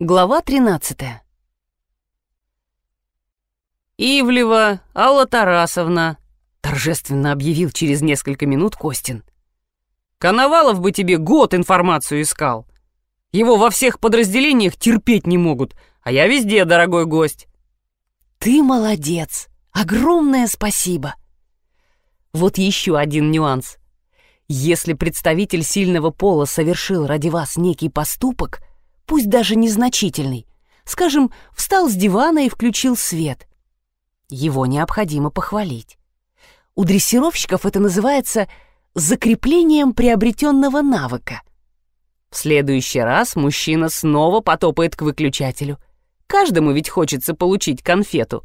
Глава 13 «Ивлева Алла Тарасовна», — торжественно объявил через несколько минут Костин. «Коновалов бы тебе год информацию искал. Его во всех подразделениях терпеть не могут, а я везде, дорогой гость». «Ты молодец! Огромное спасибо!» Вот еще один нюанс. Если представитель сильного пола совершил ради вас некий поступок, пусть даже незначительный, скажем, встал с дивана и включил свет, его необходимо похвалить. У дрессировщиков это называется закреплением приобретенного навыка. В следующий раз мужчина снова потопает к выключателю. Каждому ведь хочется получить конфету.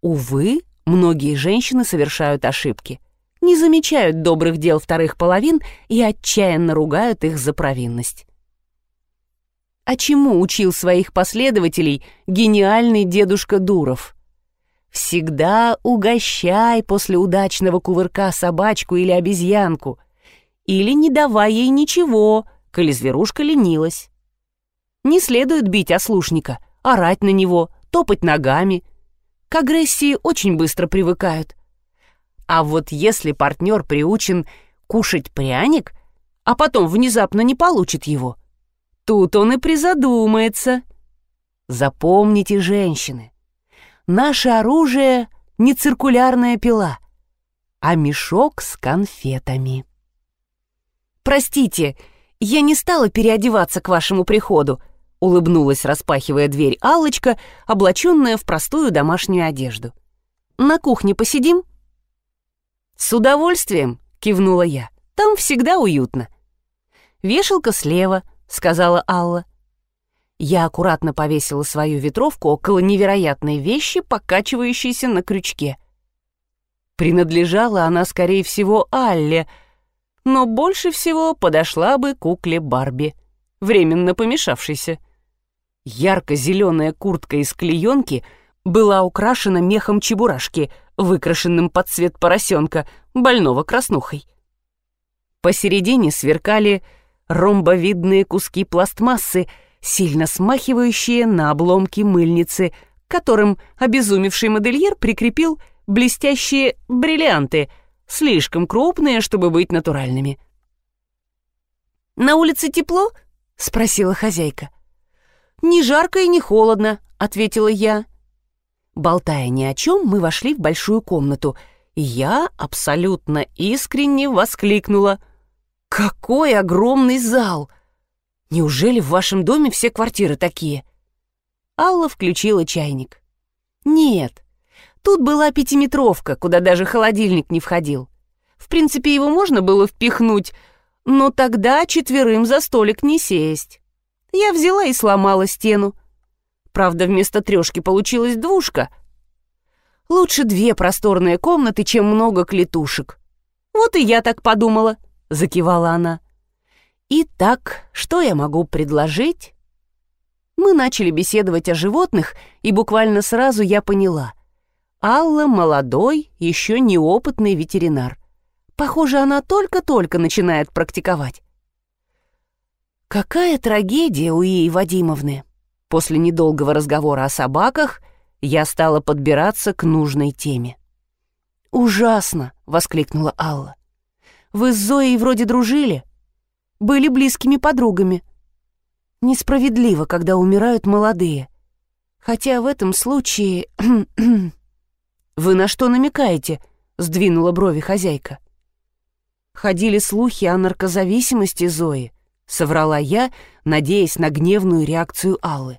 Увы, многие женщины совершают ошибки, не замечают добрых дел вторых половин и отчаянно ругают их за провинность. А чему учил своих последователей гениальный дедушка Дуров? Всегда угощай после удачного кувырка собачку или обезьянку. Или не давай ей ничего, коли зверушка ленилась. Не следует бить ослушника, орать на него, топать ногами. К агрессии очень быстро привыкают. А вот если партнер приучен кушать пряник, а потом внезапно не получит его, тут он и призадумается. Запомните, женщины, наше оружие не циркулярная пила, а мешок с конфетами. «Простите, я не стала переодеваться к вашему приходу», улыбнулась, распахивая дверь Аллочка, облаченная в простую домашнюю одежду. «На кухне посидим?» «С удовольствием», — кивнула я. «Там всегда уютно». «Вешалка слева», — сказала Алла. Я аккуратно повесила свою ветровку около невероятной вещи, покачивающейся на крючке. Принадлежала она, скорее всего, Алле, но больше всего подошла бы кукле Барби, временно помешавшейся. Ярко-зеленая куртка из клеенки была украшена мехом чебурашки, выкрашенным под цвет поросенка, больного краснухой. Посередине сверкали ромбовидные куски пластмассы — сильно смахивающие на обломки мыльницы, к которым обезумевший модельер прикрепил блестящие бриллианты, слишком крупные, чтобы быть натуральными. «На улице тепло?» — спросила хозяйка. «Не жарко и не холодно», — ответила я. Болтая ни о чем, мы вошли в большую комнату, и я абсолютно искренне воскликнула. «Какой огромный зал!» Неужели в вашем доме все квартиры такие?» Алла включила чайник. «Нет, тут была пятиметровка, куда даже холодильник не входил. В принципе, его можно было впихнуть, но тогда четверым за столик не сесть. Я взяла и сломала стену. Правда, вместо трешки получилась двушка. Лучше две просторные комнаты, чем много клетушек. Вот и я так подумала, закивала она. Итак, что я могу предложить? Мы начали беседовать о животных, и буквально сразу я поняла. Алла молодой, еще неопытный ветеринар. Похоже, она только-только начинает практиковать. Какая трагедия у Ии Вадимовны. После недолгого разговора о собаках я стала подбираться к нужной теме. «Ужасно!» — воскликнула Алла. «Вы с Зоей вроде дружили?» были близкими подругами. Несправедливо, когда умирают молодые. Хотя в этом случае... «Вы на что намекаете?» — сдвинула брови хозяйка. Ходили слухи о наркозависимости Зои, соврала я, надеясь на гневную реакцию Аллы.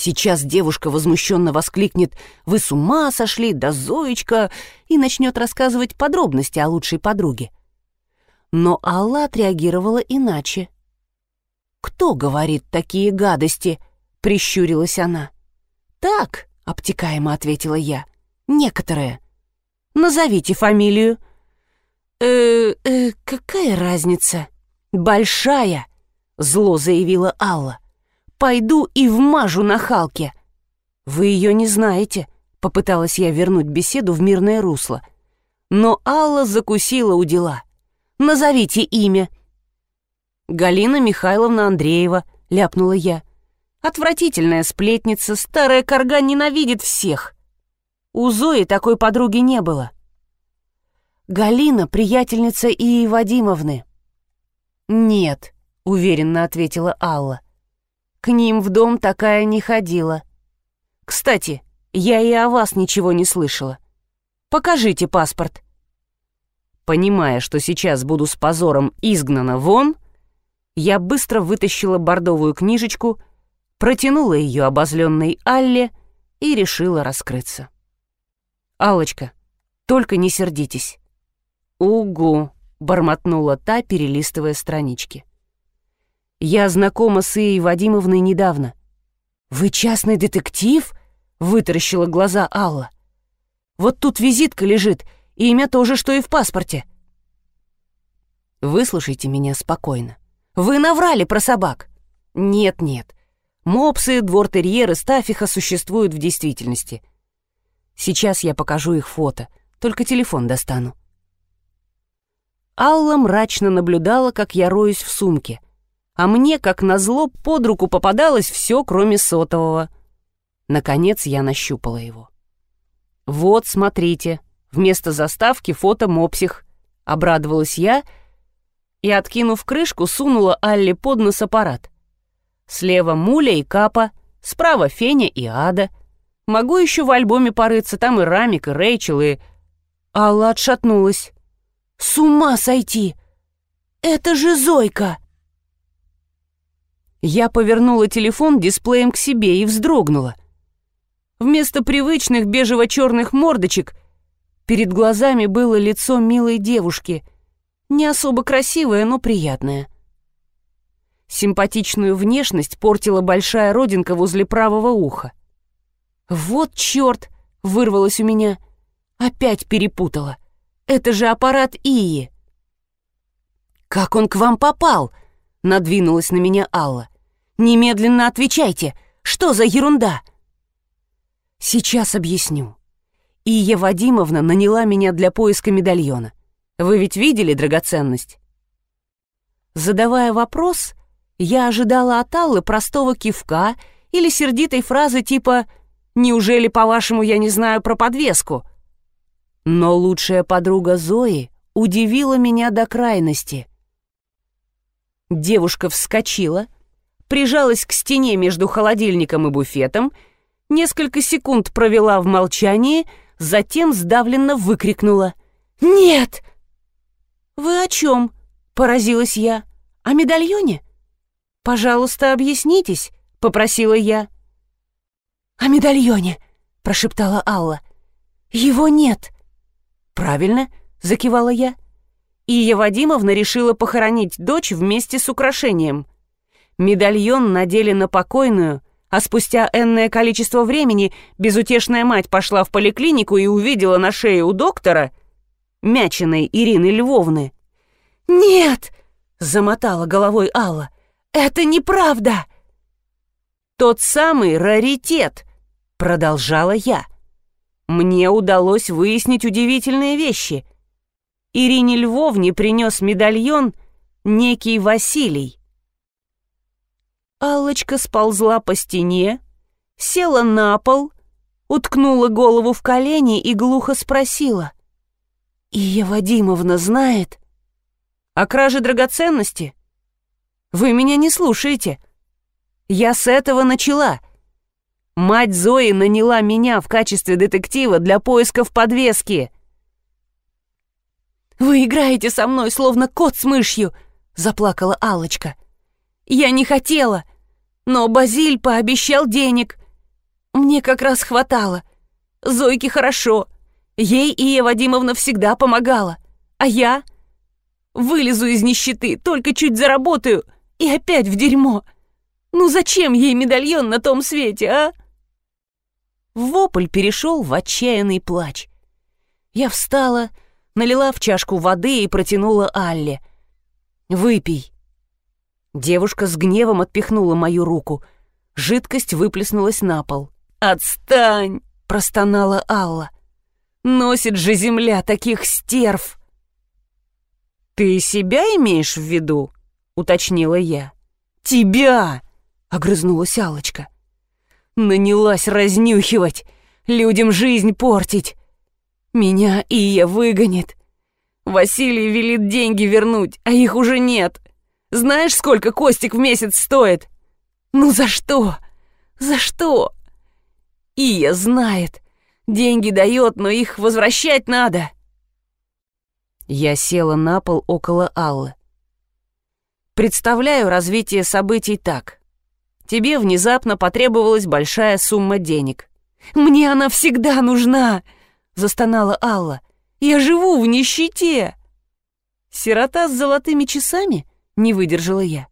Сейчас девушка возмущенно воскликнет «Вы с ума сошли, да Зоечка!» и начнет рассказывать подробности о лучшей подруге но Алла отреагировала иначе. «Кто говорит такие гадости?» — прищурилась она. «Так», — обтекаемо ответила я, — «некоторые. Назовите фамилию». «Э, э, какая разница?» «Большая», — зло заявила Алла. «Пойду и вмажу на Халке». «Вы ее не знаете», — попыталась я вернуть беседу в мирное русло. Но Алла закусила у дела. Назовите имя». «Галина Михайловна Андреева», — ляпнула я. «Отвратительная сплетница, старая корга ненавидит всех. У Зои такой подруги не было». «Галина — приятельница Ии Вадимовны». «Нет», — уверенно ответила Алла. «К ним в дом такая не ходила. Кстати, я и о вас ничего не слышала. Покажите паспорт». Понимая, что сейчас буду с позором изгнана вон, я быстро вытащила бордовую книжечку, протянула ее обозленной Алле и решила раскрыться. алочка только не сердитесь». «Угу», — бормотнула та, перелистывая странички. «Я знакома с Ией Вадимовной недавно». «Вы частный детектив?» — вытаращила глаза Алла. «Вот тут визитка лежит — Имя тоже, что и в паспорте. Выслушайте меня спокойно. Вы наврали про собак. Нет-нет. Мопсы, двор-терьеры, стафиха существуют в действительности. Сейчас я покажу их фото, только телефон достану. Алла мрачно наблюдала, как я роюсь в сумке, а мне, как назло, под руку попадалось все, кроме сотового. Наконец я нащупала его. «Вот, смотрите», Вместо заставки фото мопсих. Обрадовалась я и, откинув крышку, сунула Алле под нос аппарат. Слева Муля и Капа, справа Феня и Ада. Могу еще в альбоме порыться, там и Рамик, и Рэйчел, и... Алла отшатнулась. «С ума сойти! Это же Зойка!» Я повернула телефон дисплеем к себе и вздрогнула. Вместо привычных бежево-черных мордочек — Перед глазами было лицо милой девушки, не особо красивое, но приятное. Симпатичную внешность портила большая родинка возле правого уха. «Вот черт!» — вырвалось у меня. Опять перепутала. Это же аппарат Ии. «Как он к вам попал?» — надвинулась на меня Алла. «Немедленно отвечайте! Что за ерунда?» «Сейчас объясню. Ия Вадимовна наняла меня для поиска медальона. Вы ведь видели драгоценность? Задавая вопрос, я ожидала от Аллы простого кивка или сердитой фразы типа «Неужели, по-вашему, я не знаю про подвеску?» Но лучшая подруга Зои удивила меня до крайности. Девушка вскочила, прижалась к стене между холодильником и буфетом, несколько секунд провела в молчании, затем сдавленно выкрикнула «Нет!» «Вы о чем?» — поразилась я. «О медальоне?» «Пожалуйста, объяснитесь», — попросила я. «О медальоне», — прошептала Алла. «Его нет». «Правильно», — закивала я. Ия Вадимовна решила похоронить дочь вместе с украшением. Медальон надели на покойную, а спустя энное количество времени безутешная мать пошла в поликлинику и увидела на шее у доктора мячиной Ирины Львовны. «Нет!» — замотала головой Алла. «Это неправда!» «Тот самый раритет!» — продолжала я. «Мне удалось выяснить удивительные вещи. Ирине Львовне принес медальон некий Василий. Аллочка сползла по стене, села на пол, уткнула голову в колени и глухо спросила. «Ия Вадимовна знает?» «О краже драгоценности? Вы меня не слушаете. Я с этого начала. Мать Зои наняла меня в качестве детектива для поисков подвески». «Вы играете со мной, словно кот с мышью!» — заплакала Аллочка. «Я не хотела! Но Базиль пообещал денег. Мне как раз хватало. Зойке хорошо. Ей Ия Вадимовна всегда помогала. А я вылезу из нищеты, только чуть заработаю и опять в дерьмо. Ну зачем ей медальон на том свете, а? Вопль перешел в отчаянный плач. Я встала, налила в чашку воды и протянула Алле. «Выпей». Девушка с гневом отпихнула мою руку. Жидкость выплеснулась на пол. «Отстань!» — простонала Алла. «Носит же земля таких стерв!» «Ты себя имеешь в виду?» — уточнила я. «Тебя!» — огрызнулась Алочка. «Нанялась разнюхивать, людям жизнь портить. Меня Ия выгонит. Василий велит деньги вернуть, а их уже нет. Знаешь, сколько Костик в месяц стоит? Ну за что? За что? Ия знает. Деньги дает, но их возвращать надо». Я села на пол около Аллы. Представляю развитие событий так. Тебе внезапно потребовалась большая сумма денег. «Мне она всегда нужна!» — застонала Алла. «Я живу в нищете!» «Сирота с золотыми часами?» — не выдержала я.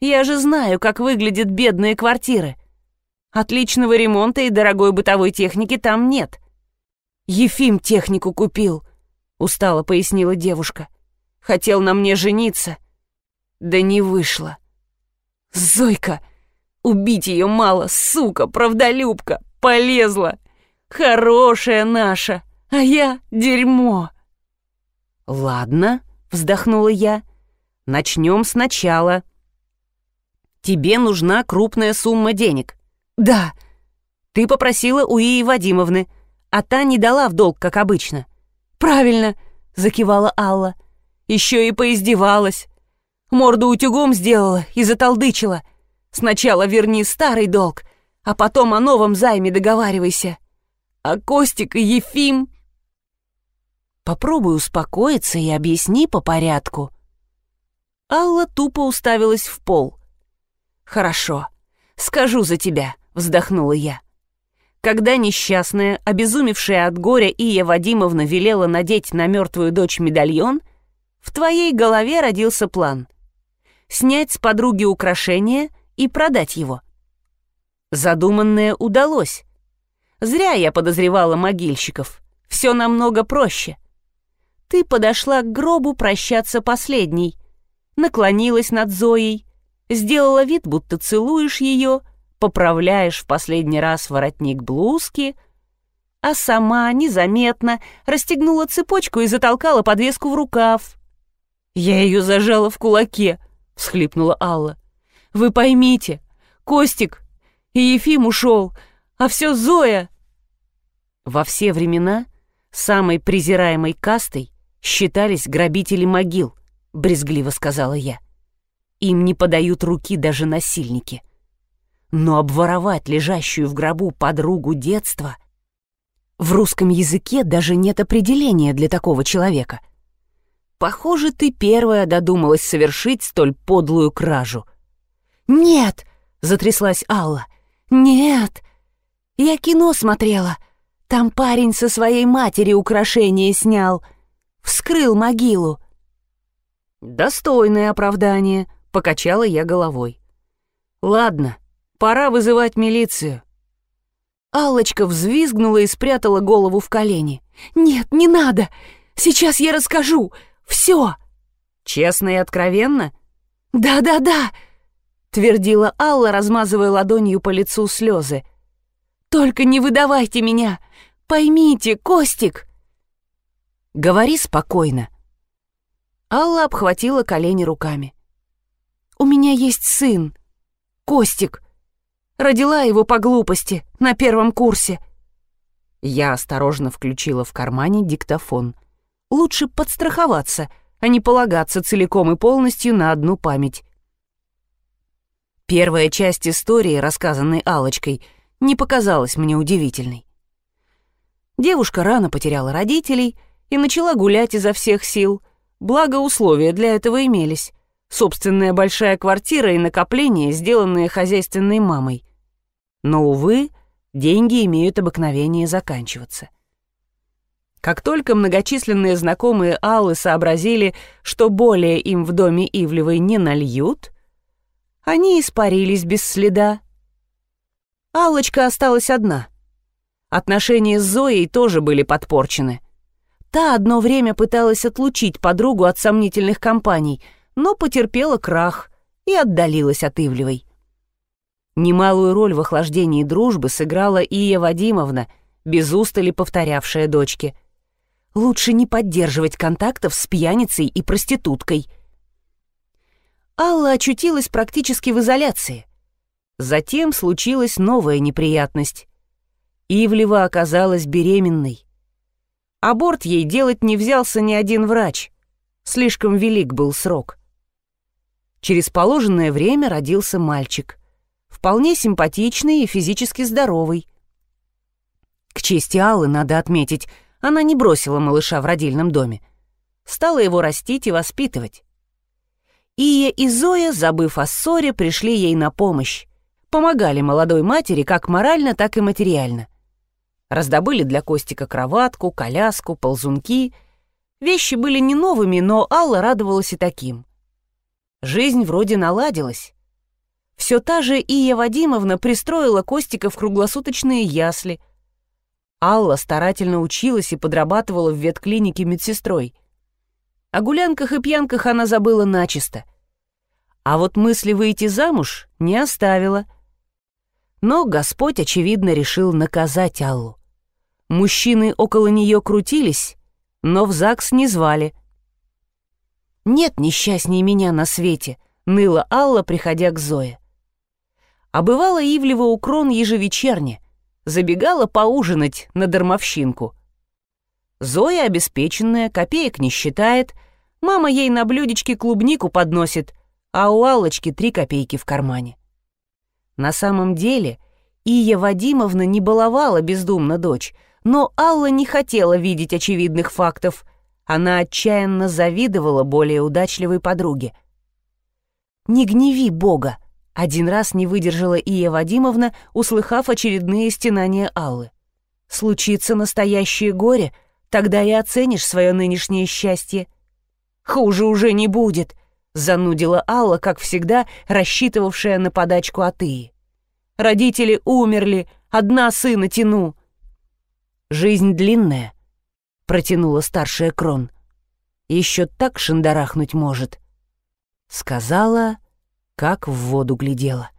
«Я же знаю, как выглядят бедные квартиры. Отличного ремонта и дорогой бытовой техники там нет. Ефим технику купил», — устало пояснила девушка. «Хотел на мне жениться» Да не вышло. Зойка! Убить ее мало, сука, правдолюбка, полезла. Хорошая наша, а я дерьмо. Ладно, вздохнула я. Начнем сначала. Тебе нужна крупная сумма денег. Да. Ты попросила у Ии Вадимовны, а та не дала в долг, как обычно. Правильно, закивала Алла. Еще и поиздевалась. Морду утюгом сделала и заталдычила. Сначала верни старый долг, а потом о новом займе договаривайся. А Костик и Ефим... Попробуй успокоиться и объясни по порядку. Алла тупо уставилась в пол. «Хорошо, скажу за тебя», — вздохнула я. Когда несчастная, обезумевшая от горя Ия Вадимовна велела надеть на мертвую дочь медальон, в твоей голове родился план — снять с подруги украшение и продать его. Задуманное удалось. Зря я подозревала могильщиков. Все намного проще. Ты подошла к гробу прощаться последней, наклонилась над Зоей, сделала вид, будто целуешь ее, поправляешь в последний раз воротник блузки, а сама незаметно расстегнула цепочку и затолкала подвеску в рукав. Я ее зажала в кулаке, всхлипнула Алла. «Вы поймите, Костик и Ефим ушел, а все Зоя!» Во все времена самой презираемой кастой считались грабители могил, брезгливо сказала я. Им не подают руки даже насильники. Но обворовать лежащую в гробу подругу детства... В русском языке даже нет определения для такого человека. Похоже, ты первая додумалась совершить столь подлую кражу. «Нет!» — затряслась Алла. «Нет! Я кино смотрела. Там парень со своей матери украшения снял. Вскрыл могилу». «Достойное оправдание», — покачала я головой. «Ладно, пора вызывать милицию». Аллочка взвизгнула и спрятала голову в колени. «Нет, не надо! Сейчас я расскажу! Все!» «Честно и откровенно?» «Да-да-да!» — твердила Алла, размазывая ладонью по лицу слезы. «Только не выдавайте меня! Поймите, Костик!» «Говори спокойно!» Алла обхватила колени руками. «У меня есть сын, Костик. Родила его по глупости на первом курсе». Я осторожно включила в кармане диктофон — лучше подстраховаться, а не полагаться целиком и полностью на одну память. Первая часть истории, рассказанной алочкой не показалась мне удивительной. Девушка рано потеряла родителей и начала гулять изо всех сил, благо условия для этого имелись. Собственная большая квартира и накопления, сделанные хозяйственной мамой. Но, увы, деньги имеют обыкновение заканчиваться. Как только многочисленные знакомые Аллы сообразили, что более им в доме Ивлевой не нальют, они испарились без следа. Аллочка осталась одна. Отношения с Зоей тоже были подпорчены. Та одно время пыталась отлучить подругу от сомнительных компаний, но потерпела крах и отдалилась от Ивлевой. Немалую роль в охлаждении дружбы сыграла Ия Вадимовна, без устали повторявшая дочке — Лучше не поддерживать контактов с пьяницей и проституткой. Алла очутилась практически в изоляции. Затем случилась новая неприятность. Ивлева оказалась беременной. Аборт ей делать не взялся ни один врач. Слишком велик был срок. Через положенное время родился мальчик. Вполне симпатичный и физически здоровый. К чести Аллы надо отметить, она не бросила малыша в родильном доме. Стала его растить и воспитывать. Ия и Зоя, забыв о ссоре, пришли ей на помощь. Помогали молодой матери как морально, так и материально. Раздобыли для Костика кроватку, коляску, ползунки. Вещи были не новыми, но Алла радовалась и таким. Жизнь вроде наладилась. Все та же Ия Вадимовна пристроила Костика в круглосуточные ясли. Алла старательно училась и подрабатывала в ветклинике медсестрой. О гулянках и пьянках она забыла начисто. А вот мысли выйти замуж не оставила. Но Господь, очевидно, решил наказать Аллу. Мужчины около нее крутились, но в ЗАГС не звали — «Нет несчастней меня на свете», — ныла Алла, приходя к Зое. А бывало Ивлева у крон ежевечерне, забегала поужинать на дармовщинку. Зоя обеспеченная, копеек не считает, мама ей на блюдечке клубнику подносит, а у Аллочки три копейки в кармане. На самом деле Ия Вадимовна не баловала бездумно дочь, но Алла не хотела видеть очевидных фактов — она отчаянно завидовала более удачливой подруге. «Не гневи Бога!» — один раз не выдержала Ия Вадимовна, услыхав очередные стенания Аллы. «Случится настоящее горе, тогда и оценишь свое нынешнее счастье». «Хуже уже не будет», — занудила Алла, как всегда, рассчитывавшая на подачку от Ии. «Родители умерли, одна сына тяну». «Жизнь длинная», протянула старшая Крон. Еще так шандарахнуть может. Сказала, как в воду глядела.